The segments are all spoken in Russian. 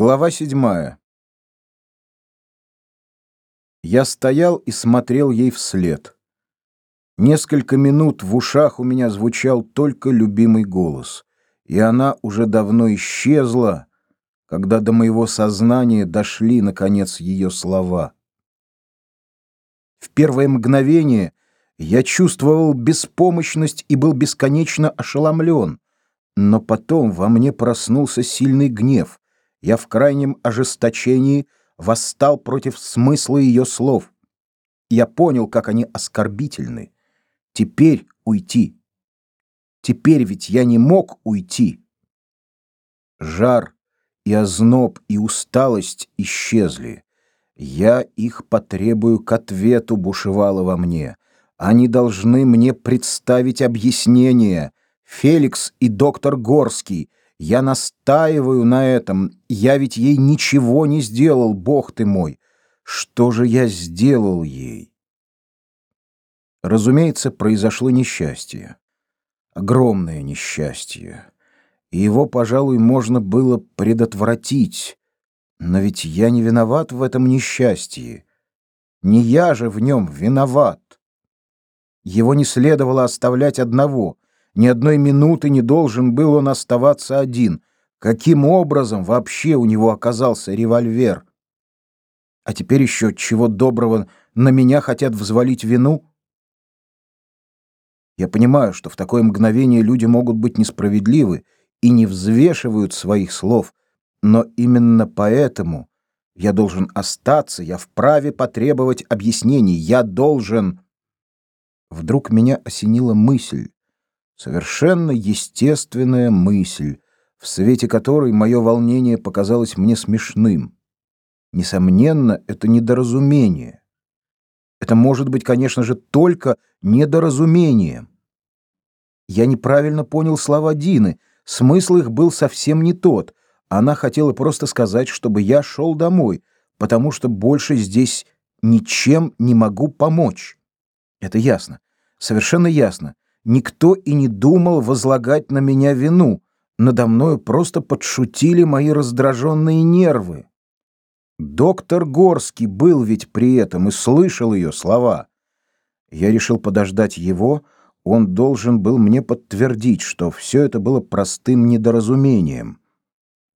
Глава седьмая. Я стоял и смотрел ей вслед. Несколько минут в ушах у меня звучал только любимый голос, и она уже давно исчезла, когда до моего сознания дошли, наконец, ее слова. В первое мгновение я чувствовал беспомощность и был бесконечно ошеломлен, но потом во мне проснулся сильный гнев — я в крайнем ожесточении восстал против смысла ее слов. Я понял, как они оскорбительны. Теперь уйти. Теперь ведь я не мог уйти. Жар и озноб и усталость исчезли. Я их потребую к ответу, бушевало во мне. Они должны мне представить объяснение. Феликс и доктор Горский — я настаиваю на этом. Я ведь ей ничего не сделал, Бог ты мой. Что же я сделал ей? Разумеется, произошло несчастье. Огромное несчастье. И его, пожалуй, можно было предотвратить. Но ведь я не виноват в этом несчастье. Не я же в нем виноват. Его не следовало оставлять одного — ни одной минуты не должен был он оставаться один. Каким образом вообще у него оказался револьвер? А теперь еще чего доброго на меня хотят взвалить вину? Я понимаю, что в такое мгновение люди могут быть несправедливы и не взвешивают своих слов, но именно поэтому я должен остаться, я вправе потребовать объяснений, я должен... Вдруг меня осенила мысль, Совершенно естественная мысль, в свете которой мое волнение показалось мне смешным. Несомненно, это недоразумение. Это может быть, конечно же, только недоразумением. Я неправильно понял слова Дины. Смысл их был совсем не тот. Она хотела просто сказать, чтобы я шел домой, потому что больше здесь ничем не могу помочь. Это ясно. Совершенно ясно. Никто и не думал возлагать на меня вину. Надо мною просто подшутили мои раздраженные нервы. Доктор Горский был ведь при этом и слышал ее слова. Я решил подождать его, он должен был мне подтвердить, что все это было простым недоразумением.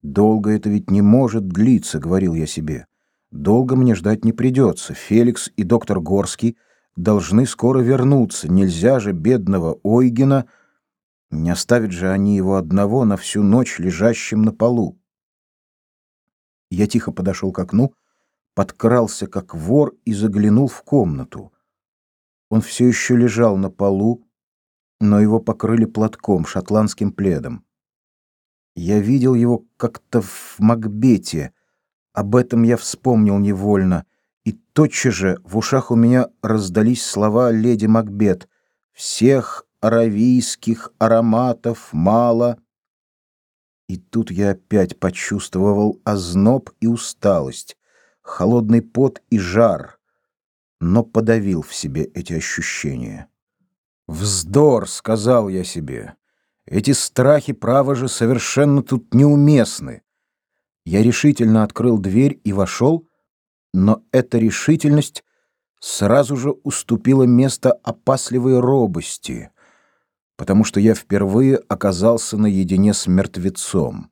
«Долго это ведь не может длиться», — говорил я себе. «Долго мне ждать не придется. Феликс и доктор Горский — должны скоро вернуться. Нельзя же бедного Ойгена, не оставят же они его одного на всю ночь лежащим на полу. Я тихо подошел к окну, подкрался как вор и заглянул в комнату. Он все еще лежал на полу, но его покрыли платком, шотландским пледом. Я видел его как-то в Макбете. Об этом я вспомнил невольно. Тотчас же в ушах у меня раздались слова леди Макбет «Всех аравийских ароматов мало». И тут я опять почувствовал озноб и усталость, холодный пот и жар, но подавил в себе эти ощущения. «Вздор!» — сказал я себе. «Эти страхи, право же, совершенно тут неуместны». Я решительно открыл дверь и вошел, но эта решительность сразу же уступила место опасливой робости, потому что я впервые оказался наедине с мертвецом.